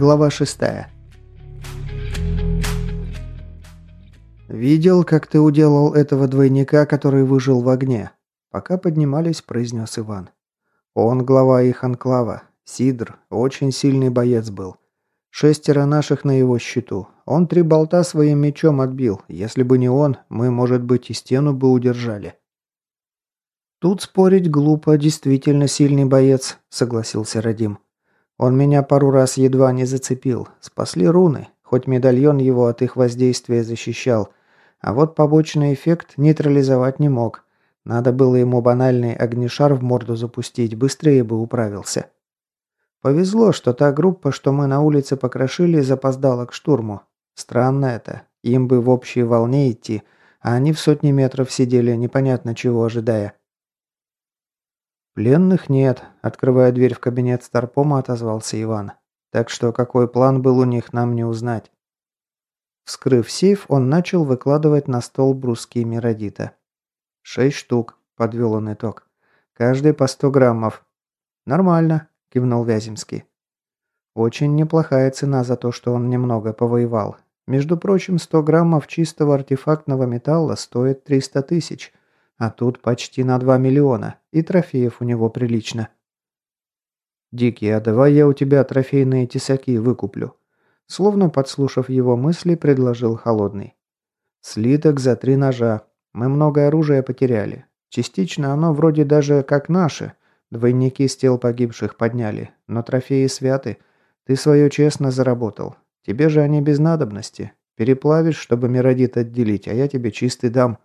Глава шестая. «Видел, как ты уделал этого двойника, который выжил в огне?» Пока поднимались, произнес Иван. «Он глава их анклава. Сидр. Очень сильный боец был. Шестеро наших на его счету. Он три болта своим мечом отбил. Если бы не он, мы, может быть, и стену бы удержали». «Тут спорить глупо, действительно сильный боец», — согласился Радим. Он меня пару раз едва не зацепил. Спасли руны, хоть медальон его от их воздействия защищал. А вот побочный эффект нейтрализовать не мог. Надо было ему банальный огнешар в морду запустить, быстрее бы управился. Повезло, что та группа, что мы на улице покрошили, запоздала к штурму. Странно это. Им бы в общей волне идти, а они в сотни метров сидели, непонятно чего ожидая. «Пленных нет», – открывая дверь в кабинет Старпома, отозвался Иван. «Так что какой план был у них, нам не узнать». Вскрыв сейф, он начал выкладывать на стол бруски Миродита. «Шесть штук», – подвел он итог. «Каждый по сто граммов». «Нормально», – кивнул Вяземский. «Очень неплохая цена за то, что он немного повоевал. Между прочим, сто граммов чистого артефактного металла стоит триста тысяч, а тут почти на 2 миллиона, и трофеев у него прилично. «Дикий, а давай я у тебя трофейные тесаки выкуплю». Словно подслушав его мысли, предложил Холодный. «Слиток за три ножа. Мы много оружия потеряли. Частично оно вроде даже как наше. Двойники с тел погибших подняли. Но трофеи святы. Ты свое честно заработал. Тебе же они без надобности. Переплавишь, чтобы Миродит отделить, а я тебе чистый дам».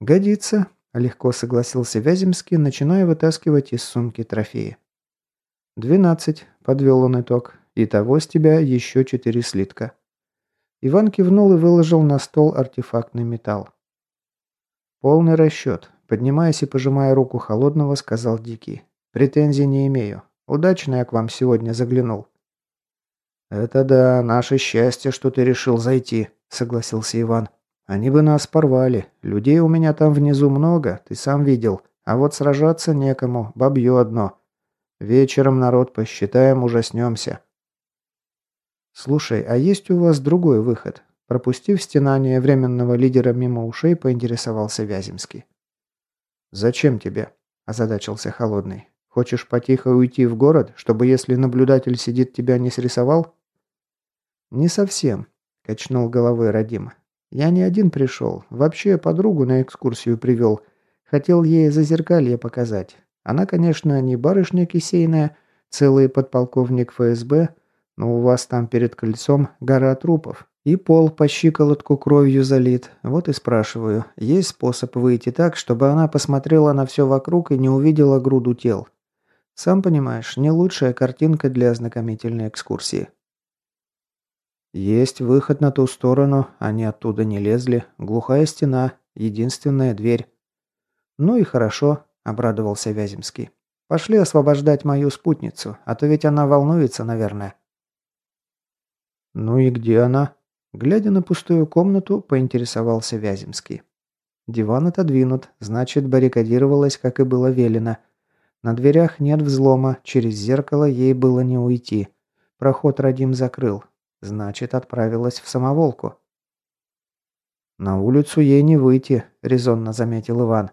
«Годится», – легко согласился Вяземский, начиная вытаскивать из сумки трофеи. «Двенадцать», – подвел он итог. «Итого с тебя еще четыре слитка». Иван кивнул и выложил на стол артефактный металл. «Полный расчет», – поднимаясь и пожимая руку холодного, сказал Дикий. «Претензий не имею. Удачно я к вам сегодня заглянул». «Это да, наше счастье, что ты решил зайти», – согласился Иван. Они бы нас порвали. Людей у меня там внизу много, ты сам видел. А вот сражаться некому, бабье одно. Вечером народ посчитаем, ужаснемся. Слушай, а есть у вас другой выход? Пропустив стенание временного лидера мимо ушей, поинтересовался Вяземский. «Зачем тебе?» – озадачился Холодный. «Хочешь потихо уйти в город, чтобы, если наблюдатель сидит, тебя не срисовал?» «Не совсем», – качнул головой Радим. Я не один пришел. Вообще подругу на экскурсию привел. Хотел ей зазеркалье показать. Она, конечно, не барышня кисейная, целый подполковник ФСБ, но у вас там перед кольцом гора трупов. И пол по щиколотку кровью залит. Вот и спрашиваю, есть способ выйти так, чтобы она посмотрела на все вокруг и не увидела груду тел? Сам понимаешь, не лучшая картинка для ознакомительной экскурсии. «Есть выход на ту сторону, они оттуда не лезли. Глухая стена, единственная дверь». «Ну и хорошо», – обрадовался Вяземский. «Пошли освобождать мою спутницу, а то ведь она волнуется, наверное». «Ну и где она?» Глядя на пустую комнату, поинтересовался Вяземский. Диван отодвинут, значит, баррикадировалась, как и было велено. На дверях нет взлома, через зеркало ей было не уйти. Проход Радим закрыл, Значит, отправилась в самоволку. «На улицу ей не выйти», – резонно заметил Иван.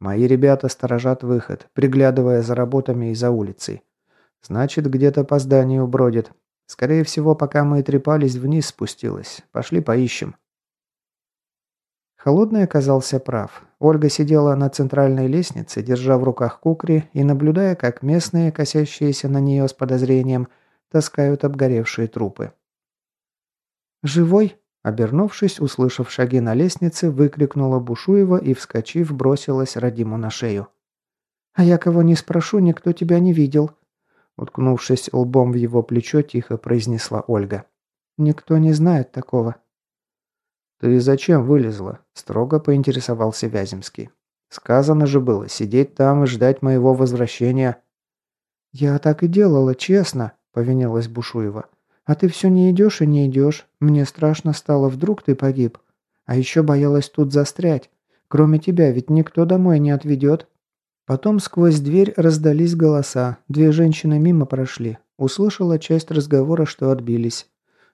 «Мои ребята сторожат выход, приглядывая за работами и за улицей. Значит, где-то по зданию бродит. Скорее всего, пока мы трепались, вниз спустилась. Пошли поищем». Холодный оказался прав. Ольга сидела на центральной лестнице, держа в руках кукри и наблюдая, как местные, косящиеся на нее с подозрением, таскают обгоревшие трупы. «Живой?» Обернувшись, услышав шаги на лестнице, выкрикнула Бушуева и, вскочив, бросилась Радиму на шею. «А я кого не спрошу, никто тебя не видел», уткнувшись лбом в его плечо, тихо произнесла Ольга. «Никто не знает такого». «Ты зачем вылезла?» – строго поинтересовался Вяземский. «Сказано же было, сидеть там и ждать моего возвращения». «Я так и делала, честно», – повинилась Бушуева. А ты все не идешь и не идешь. Мне страшно стало, вдруг ты погиб. А еще боялась тут застрять. Кроме тебя ведь никто домой не отведет». Потом сквозь дверь раздались голоса. Две женщины мимо прошли. Услышала часть разговора, что отбились.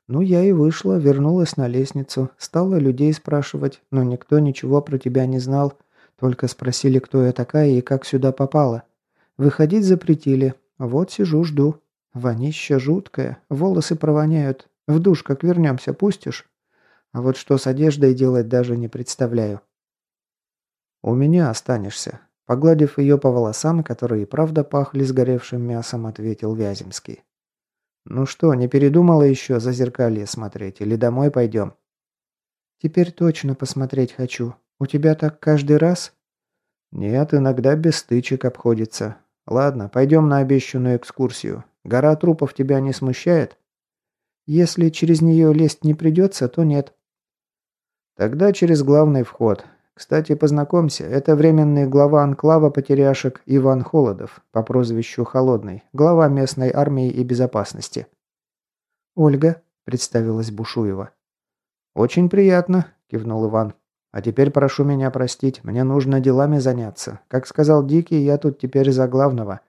Ну, я и вышла, вернулась на лестницу, стала людей спрашивать, но никто ничего про тебя не знал. Только спросили, кто я такая и как сюда попала. Выходить запретили. Вот сижу, жду. Вонища жуткая, волосы провоняют. В душ, как вернемся, пустишь? А вот что с одеждой делать даже не представляю. У меня останешься. Погладив ее по волосам, которые и правда пахли сгоревшим мясом, ответил Вяземский. «Ну что, не передумала еще за зеркалье смотреть? Или домой пойдем?» «Теперь точно посмотреть хочу. У тебя так каждый раз?» «Нет, иногда без стычек обходится. Ладно, пойдем на обещанную экскурсию. Гора трупов тебя не смущает?» «Если через нее лезть не придется, то нет». «Тогда через главный вход. Кстати, познакомься, это временный глава анклава потеряшек Иван Холодов по прозвищу Холодный, глава местной армии и безопасности». «Ольга», — представилась Бушуева. «Очень приятно», — кивнул Иван. А теперь прошу меня простить, мне нужно делами заняться. Как сказал Дикий, я тут теперь за главного.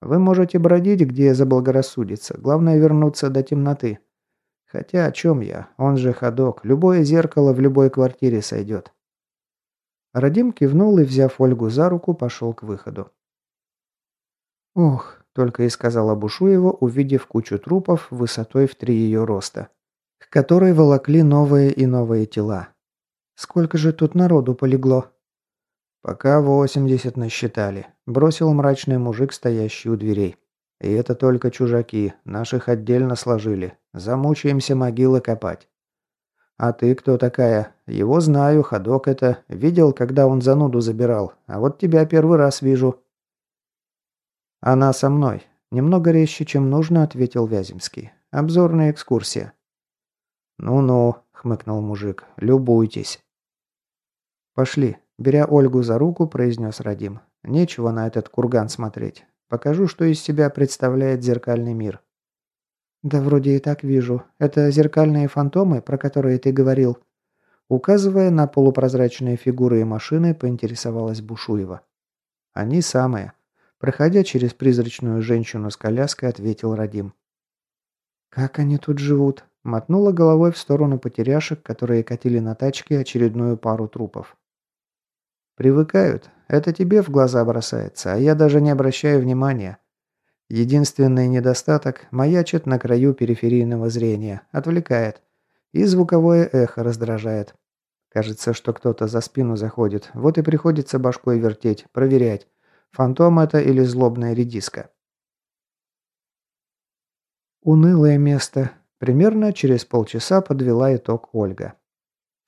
Вы можете бродить, где заблагорассудится. Главное вернуться до темноты. Хотя о чем я? Он же ходок. Любое зеркало в любой квартире сойдет. Радим кивнул и, взяв Ольгу за руку, пошел к выходу. «Ох», — только и сказала Бушуева, увидев кучу трупов высотой в три ее роста, к которой волокли новые и новые тела. Сколько же тут народу полегло?» «Пока восемьдесят насчитали», – бросил мрачный мужик, стоящий у дверей. «И это только чужаки, наших отдельно сложили. Замучаемся могилы копать». «А ты кто такая? Его знаю, ходок это. Видел, когда он зануду забирал. А вот тебя первый раз вижу». «Она со мной. Немного резче, чем нужно», – ответил Вяземский. «Обзорная экскурсия». «Ну-ну», хмыкнул мужик. «Любуйтесь». «Пошли», – беря Ольгу за руку, произнес Радим. «Нечего на этот курган смотреть. Покажу, что из себя представляет зеркальный мир». «Да вроде и так вижу. Это зеркальные фантомы, про которые ты говорил?» Указывая на полупрозрачные фигуры и машины, поинтересовалась Бушуева. «Они самые». Проходя через призрачную женщину с коляской, ответил Радим. «Как они тут живут?» Мотнула головой в сторону потеряшек, которые катили на тачке очередную пару трупов. «Привыкают. Это тебе в глаза бросается, а я даже не обращаю внимания. Единственный недостаток – маячит на краю периферийного зрения, отвлекает. И звуковое эхо раздражает. Кажется, что кто-то за спину заходит, вот и приходится башкой вертеть, проверять, фантом это или злобная редиска. Унылое место, Примерно через полчаса подвела итог Ольга.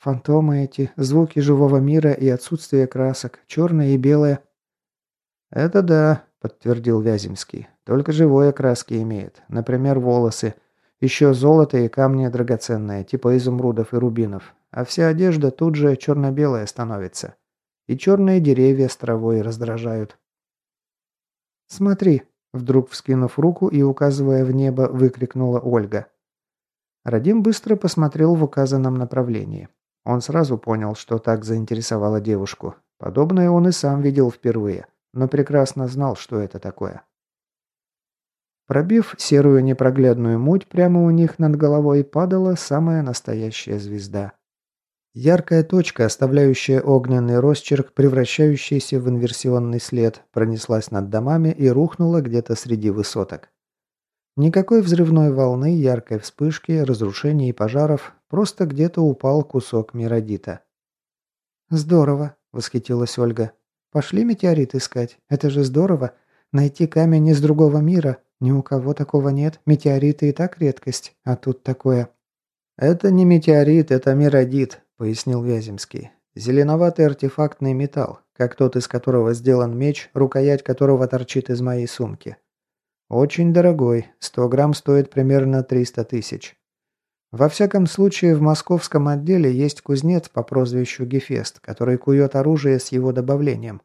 Фантомы эти, звуки живого мира и отсутствие красок, черное и белое. Это да, подтвердил Вяземский. Только живое краски имеет. Например, волосы. Еще золото и камни драгоценные, типа изумрудов и рубинов. А вся одежда тут же черно-белая становится. И черные деревья с травой раздражают. «Смотри!» Вдруг, вскинув руку и указывая в небо, выкрикнула Ольга. Радим быстро посмотрел в указанном направлении. Он сразу понял, что так заинтересовало девушку. Подобное он и сам видел впервые, но прекрасно знал, что это такое. Пробив серую непроглядную муть, прямо у них над головой падала самая настоящая звезда. Яркая точка, оставляющая огненный росчерк, превращающийся в инверсионный след, пронеслась над домами и рухнула где-то среди высоток. Никакой взрывной волны, яркой вспышки, разрушений и пожаров, просто где-то упал кусок миродита. «Здорово», — восхитилась Ольга. «Пошли метеорит искать. Это же здорово. Найти камень из другого мира. Ни у кого такого нет. Метеориты и так редкость. А тут такое...» «Это не метеорит, это миродит», — пояснил Вяземский. «Зеленоватый артефактный металл, как тот, из которого сделан меч, рукоять которого торчит из моей сумки. Очень дорогой. 100 грамм стоит примерно 300 тысяч. Во всяком случае, в московском отделе есть кузнец по прозвищу Гефест, который кует оружие с его добавлением.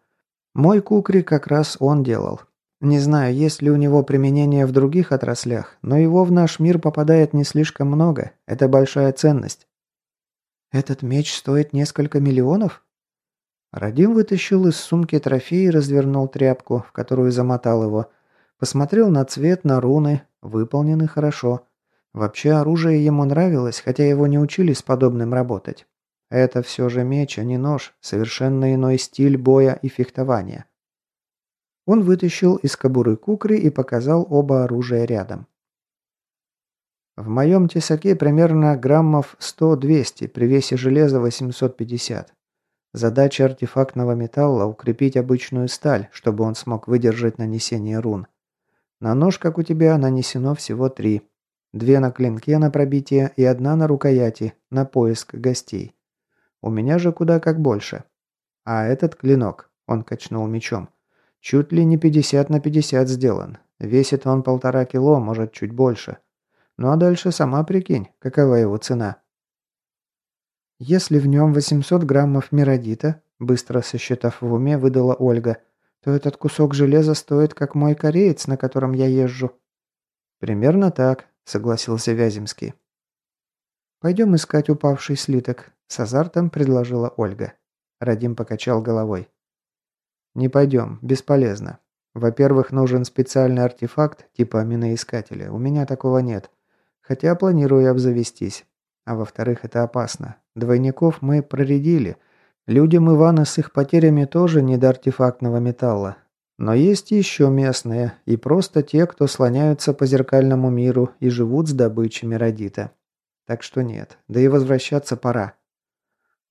Мой кукри как раз он делал. Не знаю, есть ли у него применение в других отраслях, но его в наш мир попадает не слишком много. Это большая ценность. Этот меч стоит несколько миллионов? Радим вытащил из сумки трофей и развернул тряпку, в которую замотал его – Посмотрел на цвет, на руны, выполнены хорошо. Вообще оружие ему нравилось, хотя его не учили с подобным работать. Это все же меч, а не нож, совершенно иной стиль боя и фехтования. Он вытащил из кобуры кукры и показал оба оружия рядом. В моем тесаке примерно граммов 100-200, при весе железа 850. Задача артефактного металла – укрепить обычную сталь, чтобы он смог выдержать нанесение рун. На нож, как у тебя, нанесено всего три. Две на клинке на пробитие и одна на рукояти, на поиск гостей. У меня же куда как больше. А этот клинок, он качнул мечом, чуть ли не 50 на 50 сделан. Весит он полтора кило, может чуть больше. Ну а дальше сама прикинь, какова его цена. Если в нем 800 граммов миродита, быстро сосчитав в уме, выдала Ольга, то этот кусок железа стоит, как мой кореец, на котором я езжу. Примерно так, согласился Вяземский. «Пойдем искать упавший слиток», – с азартом предложила Ольга. Радим покачал головой. «Не пойдем, бесполезно. Во-первых, нужен специальный артефакт типа миноискателя. У меня такого нет. Хотя планирую обзавестись. А во-вторых, это опасно. Двойников мы проредили. Людям Ивана с их потерями тоже не до артефактного металла. Но есть еще местные, и просто те, кто слоняются по зеркальному миру и живут с добычами Радита. Так что нет, да и возвращаться пора.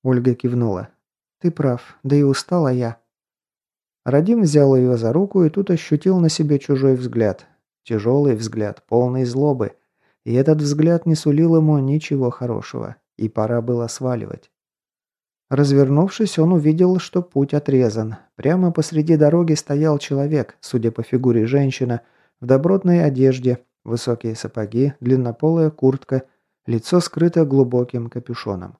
Ольга кивнула. «Ты прав, да и устала я». Радим взял ее за руку и тут ощутил на себе чужой взгляд. Тяжелый взгляд, полный злобы. И этот взгляд не сулил ему ничего хорошего, и пора было сваливать. Развернувшись, он увидел, что путь отрезан. Прямо посреди дороги стоял человек, судя по фигуре женщина, в добротной одежде, высокие сапоги, длиннополая куртка, лицо скрыто глубоким капюшоном.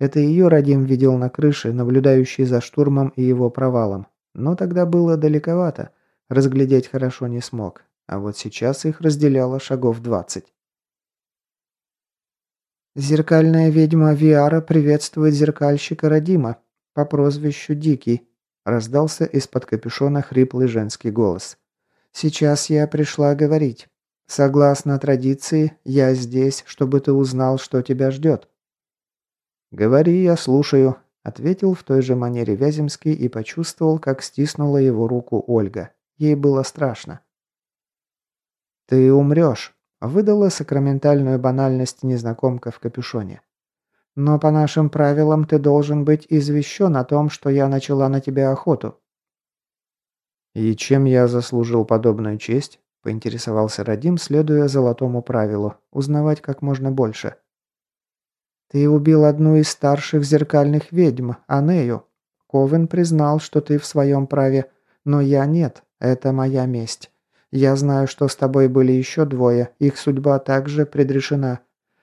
Это ее Радим видел на крыше, наблюдающий за штурмом и его провалом. Но тогда было далековато, разглядеть хорошо не смог. А вот сейчас их разделяло шагов двадцать. «Зеркальная ведьма Виара приветствует зеркальщика Радима по прозвищу Дикий», раздался из-под капюшона хриплый женский голос. «Сейчас я пришла говорить. Согласно традиции, я здесь, чтобы ты узнал, что тебя ждет». «Говори, я слушаю», — ответил в той же манере Вяземский и почувствовал, как стиснула его руку Ольга. Ей было страшно. «Ты умрешь», Выдала сакраментальную банальность незнакомка в капюшоне. «Но по нашим правилам ты должен быть извещен о том, что я начала на тебя охоту». «И чем я заслужил подобную честь?» – поинтересовался Радим, следуя золотому правилу – узнавать как можно больше. «Ты убил одну из старших зеркальных ведьм, Анею. Ковен признал, что ты в своем праве, но я нет, это моя месть. Я знаю, что с тобой были еще двое, их судьба также предрешена.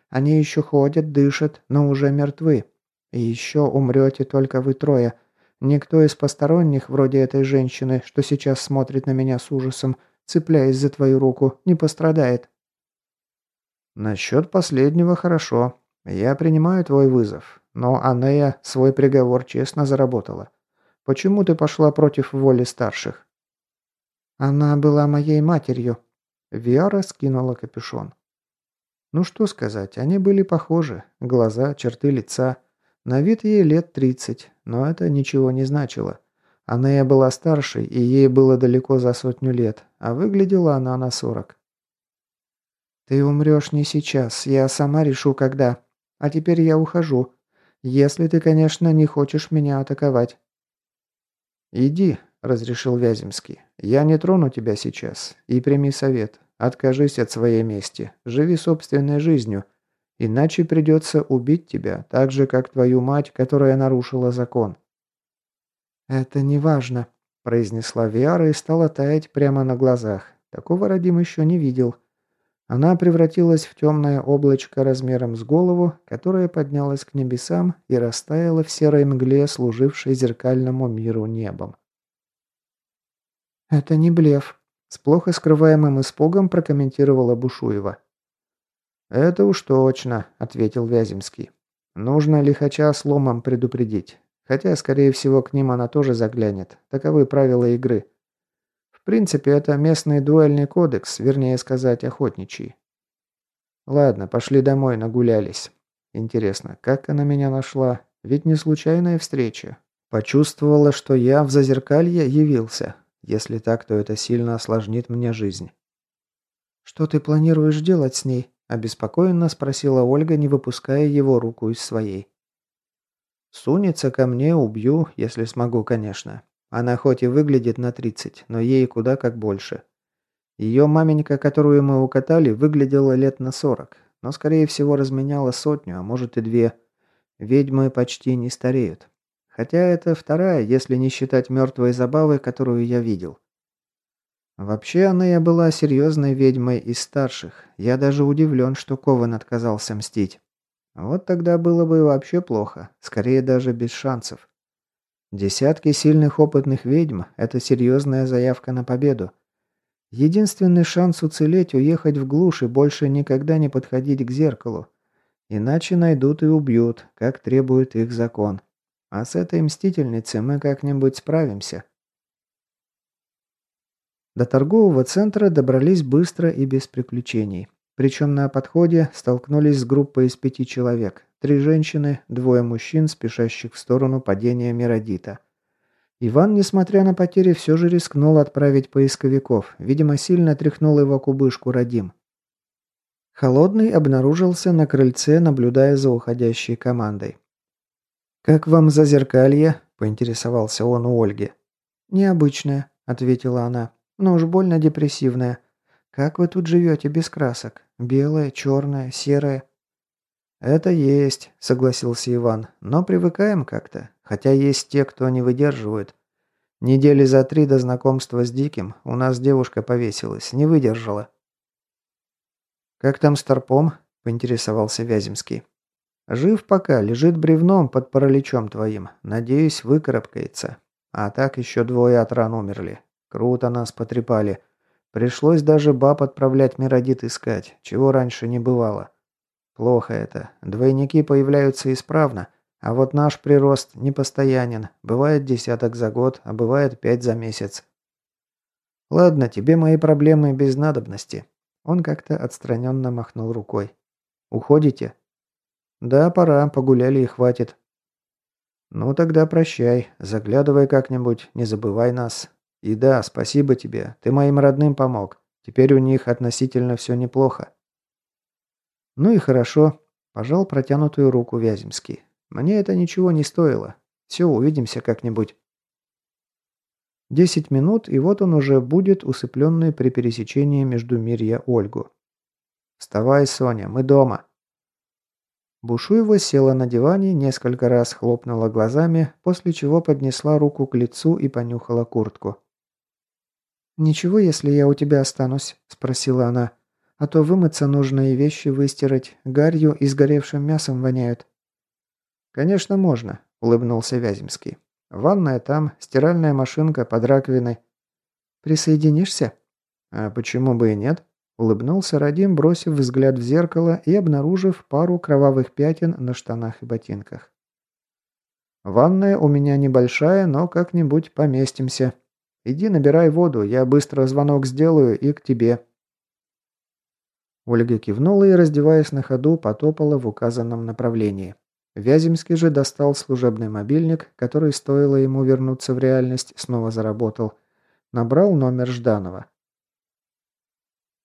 Они еще ходят, дышат, но уже мертвы. И еще умрете только вы трое. Никто из посторонних, вроде этой женщины, что сейчас смотрит на меня с ужасом, цепляясь за твою руку, не пострадает. Насчет последнего хорошо. Я принимаю твой вызов. Но Анея свой приговор честно заработала. Почему ты пошла против воли старших? «Она была моей матерью». Виара скинула капюшон. Ну что сказать, они были похожи. Глаза, черты лица. На вид ей лет тридцать, но это ничего не значило. Анея была старшей, и ей было далеко за сотню лет, а выглядела она на сорок. «Ты умрешь не сейчас, я сама решу, когда. А теперь я ухожу. Если ты, конечно, не хочешь меня атаковать». «Иди», – разрешил Вяземский. «Я не трону тебя сейчас. И прими совет. Откажись от своей мести. Живи собственной жизнью. Иначе придется убить тебя, так же, как твою мать, которая нарушила закон». «Это не важно», – произнесла Виара и стала таять прямо на глазах. Такого Радим еще не видел. Она превратилась в темное облачко размером с голову, которое поднялось к небесам и растаяло в серой мгле, служившей зеркальному миру небом. «Это не блеф», – с плохо скрываемым испугом прокомментировала Бушуева. «Это уж точно», – ответил Вяземский. «Нужно лихача сломом предупредить. Хотя, скорее всего, к ним она тоже заглянет. Таковы правила игры. В принципе, это местный дуэльный кодекс, вернее сказать, охотничий. Ладно, пошли домой, нагулялись. Интересно, как она меня нашла? Ведь не случайная встреча. Почувствовала, что я в зазеркалье явился. Если так, то это сильно осложнит мне жизнь. «Что ты планируешь делать с ней?» – обеспокоенно спросила Ольга, не выпуская его руку из своей. «Сунется ко мне, убью, если смогу, конечно. Она хоть и выглядит на 30, но ей куда как больше. Ее маменька, которую мы укатали, выглядела лет на 40, но, скорее всего, разменяла сотню, а может и две. Ведьмы почти не стареют. Хотя это вторая, если не считать мертвой забавы, которую я видел. Вообще, Анея была серьезной ведьмой из старших. Я даже удивлен, что Кован отказался мстить. Вот тогда было бы вообще плохо. Скорее, даже без шансов. Десятки сильных опытных ведьм – это серьезная заявка на победу. Единственный шанс уцелеть – уехать в глушь и больше никогда не подходить к зеркалу. Иначе найдут и убьют, как требует их закон. А с этой мстительницей мы как-нибудь справимся. До торгового центра добрались быстро и без приключений. Причем на подходе столкнулись с группой из пяти человек. Три женщины, двое мужчин, спешащих в сторону падения Миродита. Иван, несмотря на потери, все же рискнул отправить поисковиков. Видимо, сильно тряхнул его кубышку Радим. Холодный обнаружился на крыльце, наблюдая за уходящей командой. «Как вам зазеркалье?» – поинтересовался он у Ольги. «Необычное», – ответила она, – «но уж больно депрессивное. Как вы тут живете без красок? Белое, черное, серое?» «Это есть», – согласился Иван, – «но привыкаем как-то, хотя есть те, кто не выдерживают. Недели за три до знакомства с Диким у нас девушка повесилась, не выдержала». «Как там с торпом?» – поинтересовался Вяземский. Жив пока, лежит бревном под параличом твоим. Надеюсь, выкарабкается. А так еще двое от ран умерли. Круто нас потрепали. Пришлось даже баб отправлять Миродит искать, чего раньше не бывало. Плохо это. Двойники появляются исправно, а вот наш прирост непостоянен. Бывает десяток за год, а бывает пять за месяц. Ладно, тебе мои проблемы без надобности. Он как-то отстраненно махнул рукой. Уходите? «Да, пора, погуляли и хватит». «Ну тогда прощай, заглядывай как-нибудь, не забывай нас. И да, спасибо тебе, ты моим родным помог. Теперь у них относительно все неплохо». «Ну и хорошо», – пожал протянутую руку Вяземский. «Мне это ничего не стоило. Все, увидимся как-нибудь». Десять минут, и вот он уже будет усыпленный при пересечении между Мирья Ольгу. «Вставай, Соня, мы дома». Бушуева села на диване, несколько раз хлопнула глазами, после чего поднесла руку к лицу и понюхала куртку. «Ничего, если я у тебя останусь?» – спросила она. «А то вымыться нужно и вещи выстирать. Гарью и сгоревшим мясом воняют». «Конечно, можно», – улыбнулся Вяземский. «Ванная там, стиральная машинка под раковиной». «Присоединишься?» «А почему бы и нет?» Улыбнулся Радим, бросив взгляд в зеркало и обнаружив пару кровавых пятен на штанах и ботинках. «Ванная у меня небольшая, но как-нибудь поместимся. Иди набирай воду, я быстро звонок сделаю и к тебе». Ольга кивнула и, раздеваясь на ходу, потопала в указанном направлении. Вяземский же достал служебный мобильник, который, стоило ему вернуться в реальность, снова заработал. Набрал номер Жданова.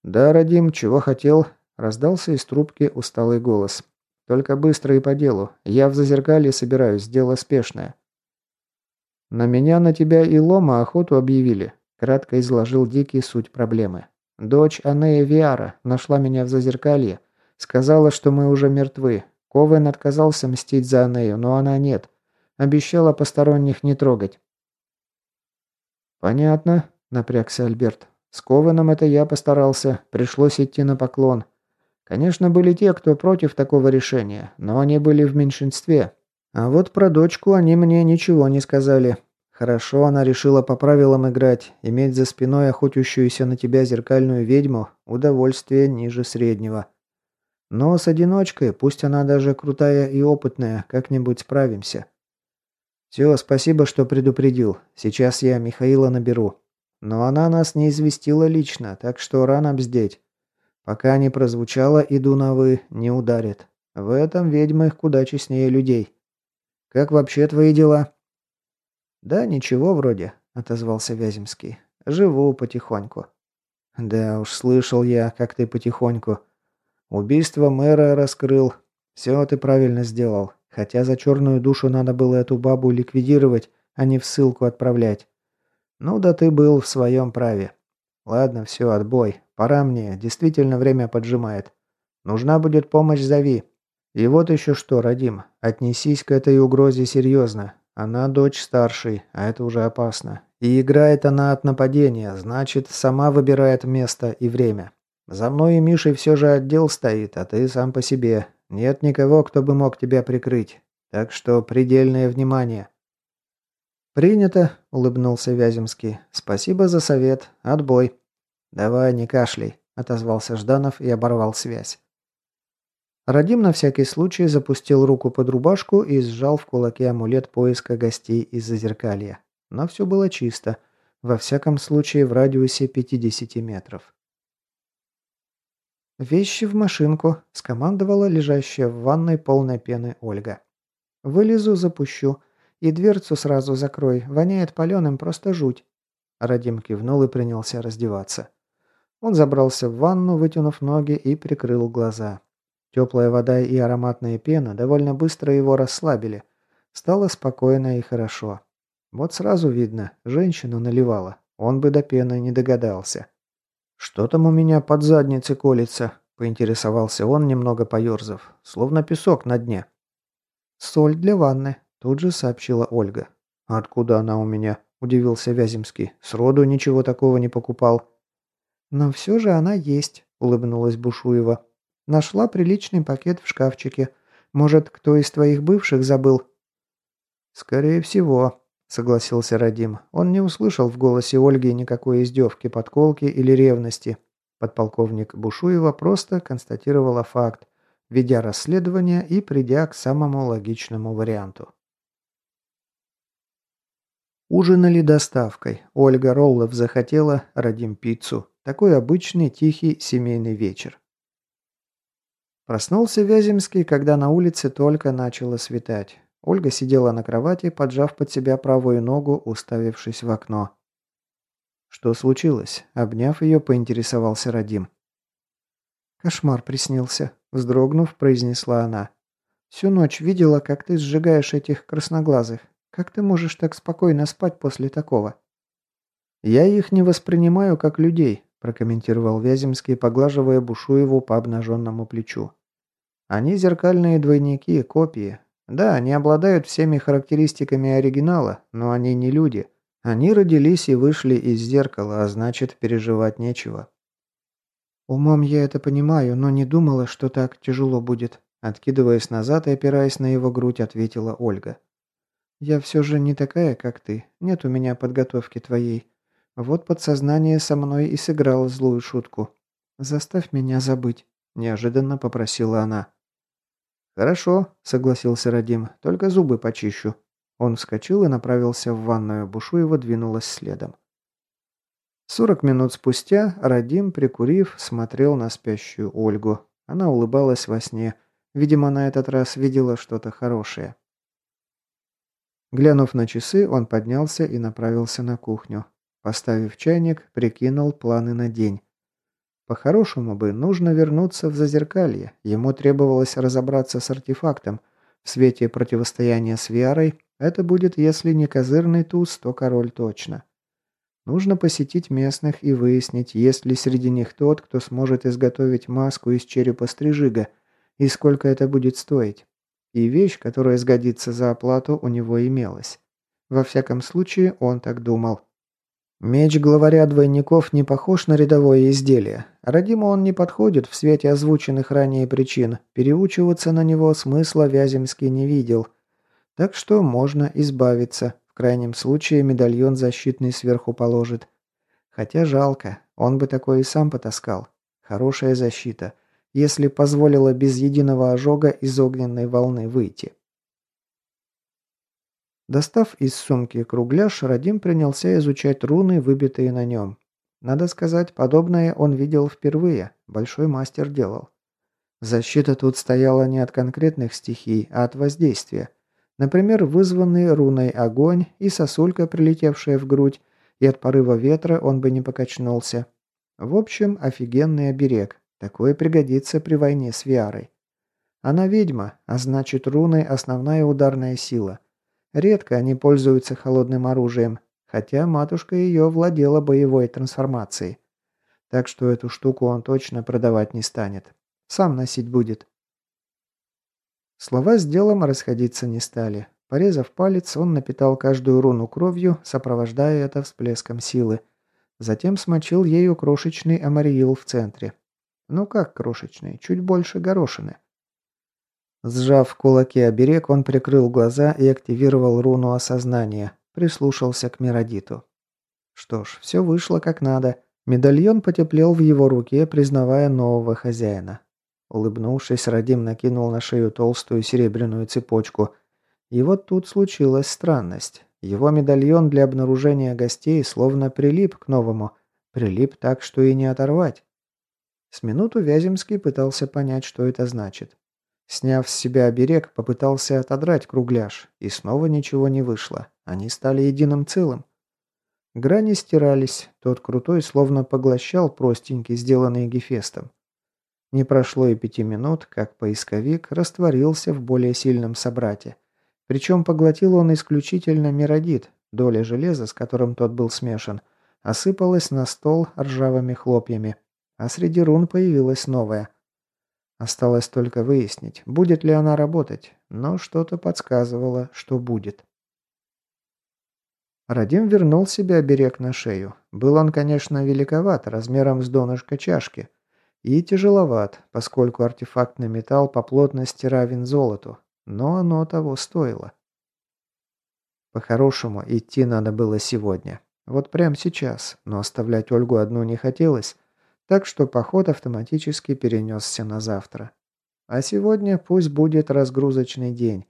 «Да, Радим, чего хотел?» – раздался из трубки усталый голос. «Только быстро и по делу. Я в зазеркалье собираюсь, дело спешное». «На меня, на тебя и Лома охоту объявили», – кратко изложил Дикий суть проблемы. «Дочь Анея Виара нашла меня в зазеркалье. Сказала, что мы уже мертвы. Ковен отказался мстить за Анею, но она нет. Обещала посторонних не трогать». «Понятно», – напрягся Альберт. С Кованом это я постарался, пришлось идти на поклон. Конечно, были те, кто против такого решения, но они были в меньшинстве. А вот про дочку они мне ничего не сказали. Хорошо, она решила по правилам играть, иметь за спиной охотящуюся на тебя зеркальную ведьму – удовольствие ниже среднего. Но с одиночкой, пусть она даже крутая и опытная, как-нибудь справимся. Все, спасибо, что предупредил. Сейчас я Михаила наберу. Но она нас не известила лично, так что рано бздеть. Пока не прозвучало «иду на вы», не ударит. В этом ведьмы куда честнее людей. Как вообще твои дела?» «Да ничего вроде», — отозвался Вяземский. «Живу потихоньку». «Да уж, слышал я, как ты потихоньку. Убийство мэра раскрыл. Все ты правильно сделал. Хотя за черную душу надо было эту бабу ликвидировать, а не в ссылку отправлять. Ну да ты был в своем праве. Ладно, все, отбой. Пора мне, действительно время поджимает. Нужна будет помощь, зови. И вот еще что, Радим, отнесись к этой угрозе серьезно. Она дочь старшей, а это уже опасно. И играет она от нападения, значит, сама выбирает место и время. За мной и Мишей все же отдел стоит, а ты сам по себе. Нет никого, кто бы мог тебя прикрыть. Так что предельное внимание. «Принято», — улыбнулся Вяземский. «Спасибо за совет. Отбой». «Давай, не кашляй», — отозвался Жданов и оборвал связь. Радим на всякий случай запустил руку под рубашку и сжал в кулаке амулет поиска гостей из зазеркалья. Но все было чисто. Во всяком случае, в радиусе 50 метров. «Вещи в машинку», — скомандовала лежащая в ванной полной пены Ольга. «Вылезу, запущу. И дверцу сразу закрой. Воняет паленым, просто жуть». Радим кивнул и принялся раздеваться. Он забрался в ванну, вытянув ноги и прикрыл глаза. Теплая вода и ароматная пена довольно быстро его расслабили. Стало спокойно и хорошо. Вот сразу видно, женщину наливала. Он бы до пены не догадался. «Что там у меня под задницей колется?» – поинтересовался он, немного поерзав. Словно песок на дне. «Соль для ванны», Тут же сообщила Ольга. «Откуда она у меня?» – удивился Вяземский. «Сроду ничего такого не покупал». «Но все же она есть», – улыбнулась Бушуева. «Нашла приличный пакет в шкафчике. Может, кто из твоих бывших забыл?» «Скорее всего», – согласился Радим. Он не услышал в голосе Ольги никакой издевки, подколки или ревности. Подполковник Бушуева просто констатировала факт, ведя расследование и придя к самому логичному варианту. Ужинали доставкой. Ольга Роллов захотела, родим пиццу. Такой обычный, тихий семейный вечер. Проснулся Вяземский, когда на улице только начало светать. Ольга сидела на кровати, поджав под себя правую ногу, уставившись в окно. Что случилось? Обняв ее, поинтересовался Радим. «Кошмар приснился», — вздрогнув, произнесла она. «Всю ночь видела, как ты сжигаешь этих красноглазых. Как ты можешь так спокойно спать после такого?» «Я их не воспринимаю как людей», – прокомментировал Вяземский, поглаживая Бушуеву по обнаженному плечу. «Они зеркальные двойники, копии. Да, они обладают всеми характеристиками оригинала, но они не люди. Они родились и вышли из зеркала, а значит, переживать нечего». «Умом я это понимаю, но не думала, что так тяжело будет», – откидываясь назад и опираясь на его грудь, ответила Ольга. Я все же не такая, как ты. Нет у меня подготовки твоей. Вот подсознание со мной и сыграло злую шутку. Заставь меня забыть», – неожиданно попросила она. «Хорошо», – согласился Радим, – «только зубы почищу». Он вскочил и направился в ванную, Бушуева двинулась следом. Сорок минут спустя Радим, прикурив, смотрел на спящую Ольгу. Она улыбалась во сне. Видимо, на этот раз видела что-то хорошее. Глянув на часы, он поднялся и направился на кухню. Поставив чайник, прикинул планы на день. По-хорошему бы нужно вернуться в Зазеркалье. Ему требовалось разобраться с артефактом. В свете противостояния с Виарой это будет, если не козырный туз, то король точно. Нужно посетить местных и выяснить, есть ли среди них тот, кто сможет изготовить маску из черепа стрижига, и сколько это будет стоить. И вещь, которая сгодится за оплату, у него имелась. Во всяком случае, он так думал. Меч главаря двойников не похож на рядовое изделие. Родиму он не подходит в свете озвученных ранее причин. Переучиваться на него смысла Вяземский не видел. Так что можно избавиться. В крайнем случае медальон защитный сверху положит. Хотя жалко, он бы такой и сам потаскал. Хорошая защита если позволила без единого ожога из огненной волны выйти. Достав из сумки кругляш, Радим принялся изучать руны, выбитые на нем. Надо сказать, подобное он видел впервые, большой мастер делал. Защита тут стояла не от конкретных стихий, а от воздействия. Например, вызванный руной огонь и сосулька, прилетевшая в грудь, и от порыва ветра он бы не покачнулся. В общем, офигенный оберег. Такое пригодится при войне с Виарой. Она ведьма, а значит руной основная ударная сила. Редко они пользуются холодным оружием, хотя матушка ее владела боевой трансформацией. Так что эту штуку он точно продавать не станет. Сам носить будет. Слова с делом расходиться не стали. Порезав палец, он напитал каждую руну кровью, сопровождая это всплеском силы. Затем смочил ею крошечный амариил в центре. Ну как крошечный, чуть больше горошины. Сжав в кулаке оберег, он прикрыл глаза и активировал руну осознания. Прислушался к Миродиту. Что ж, все вышло как надо. Медальон потеплел в его руке, признавая нового хозяина. Улыбнувшись, Радим накинул на шею толстую серебряную цепочку. И вот тут случилась странность. Его медальон для обнаружения гостей словно прилип к новому. Прилип так, что и не оторвать. С минуту Вяземский пытался понять, что это значит. Сняв с себя оберег, попытался отодрать кругляш, и снова ничего не вышло. Они стали единым целым. Грани стирались, тот крутой словно поглощал простенький, сделанный Гефестом. Не прошло и пяти минут, как поисковик растворился в более сильном собрате. Причем поглотил он исключительно миродит, доля железа, с которым тот был смешан, осыпалась на стол ржавыми хлопьями, а среди рун появилась новая. Осталось только выяснить, будет ли она работать, но что-то подсказывало, что будет. Радим вернул себе оберег на шею. Был он, конечно, великоват, размером с донышко чашки, и тяжеловат, поскольку артефактный металл по плотности равен золоту, но оно того стоило. По-хорошему, идти надо было сегодня. Вот прямо сейчас, но оставлять Ольгу одну не хотелось, так что поход автоматически перенесся на завтра. А сегодня пусть будет разгрузочный день.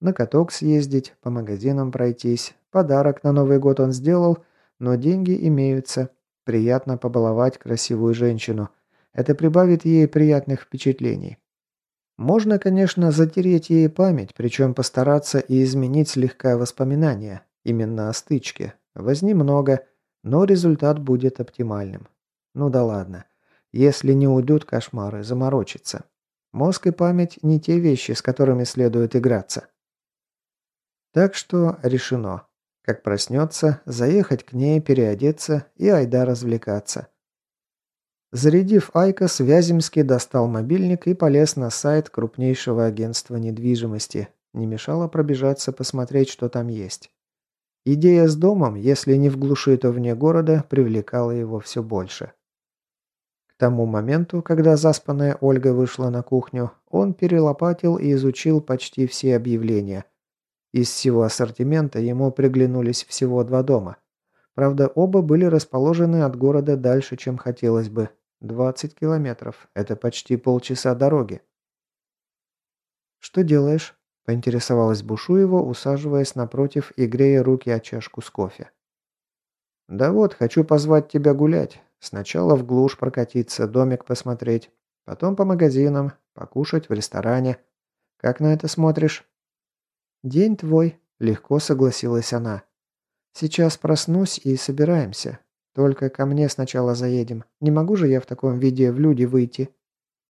На каток съездить, по магазинам пройтись. Подарок на Новый год он сделал, но деньги имеются. Приятно побаловать красивую женщину. Это прибавит ей приятных впечатлений. Можно, конечно, затереть ей память, причем постараться и изменить слегка воспоминания. Именно о стычке. Возни много, но результат будет оптимальным. Ну да ладно. Если не уйдут кошмары, заморочится. Мозг и память не те вещи, с которыми следует играться. Так что решено. Как проснется, заехать к ней, переодеться и айда развлекаться. Зарядив IQOS, Вяземский достал мобильник и полез на сайт крупнейшего агентства недвижимости. Не мешало пробежаться, посмотреть, что там есть. Идея с домом, если не в глуши, то вне города, привлекала его все больше тому моменту, когда заспанная Ольга вышла на кухню, он перелопатил и изучил почти все объявления. Из всего ассортимента ему приглянулись всего два дома. Правда, оба были расположены от города дальше, чем хотелось бы. 20 километров. Это почти полчаса дороги. «Что делаешь?» – поинтересовалась Бушуева, усаживаясь напротив и грея руки о чашку с кофе. «Да вот, хочу позвать тебя гулять. Сначала в глушь прокатиться, домик посмотреть. Потом по магазинам, покушать в ресторане. Как на это смотришь?» «День твой», – легко согласилась она. «Сейчас проснусь и собираемся. Только ко мне сначала заедем. Не могу же я в таком виде в люди выйти».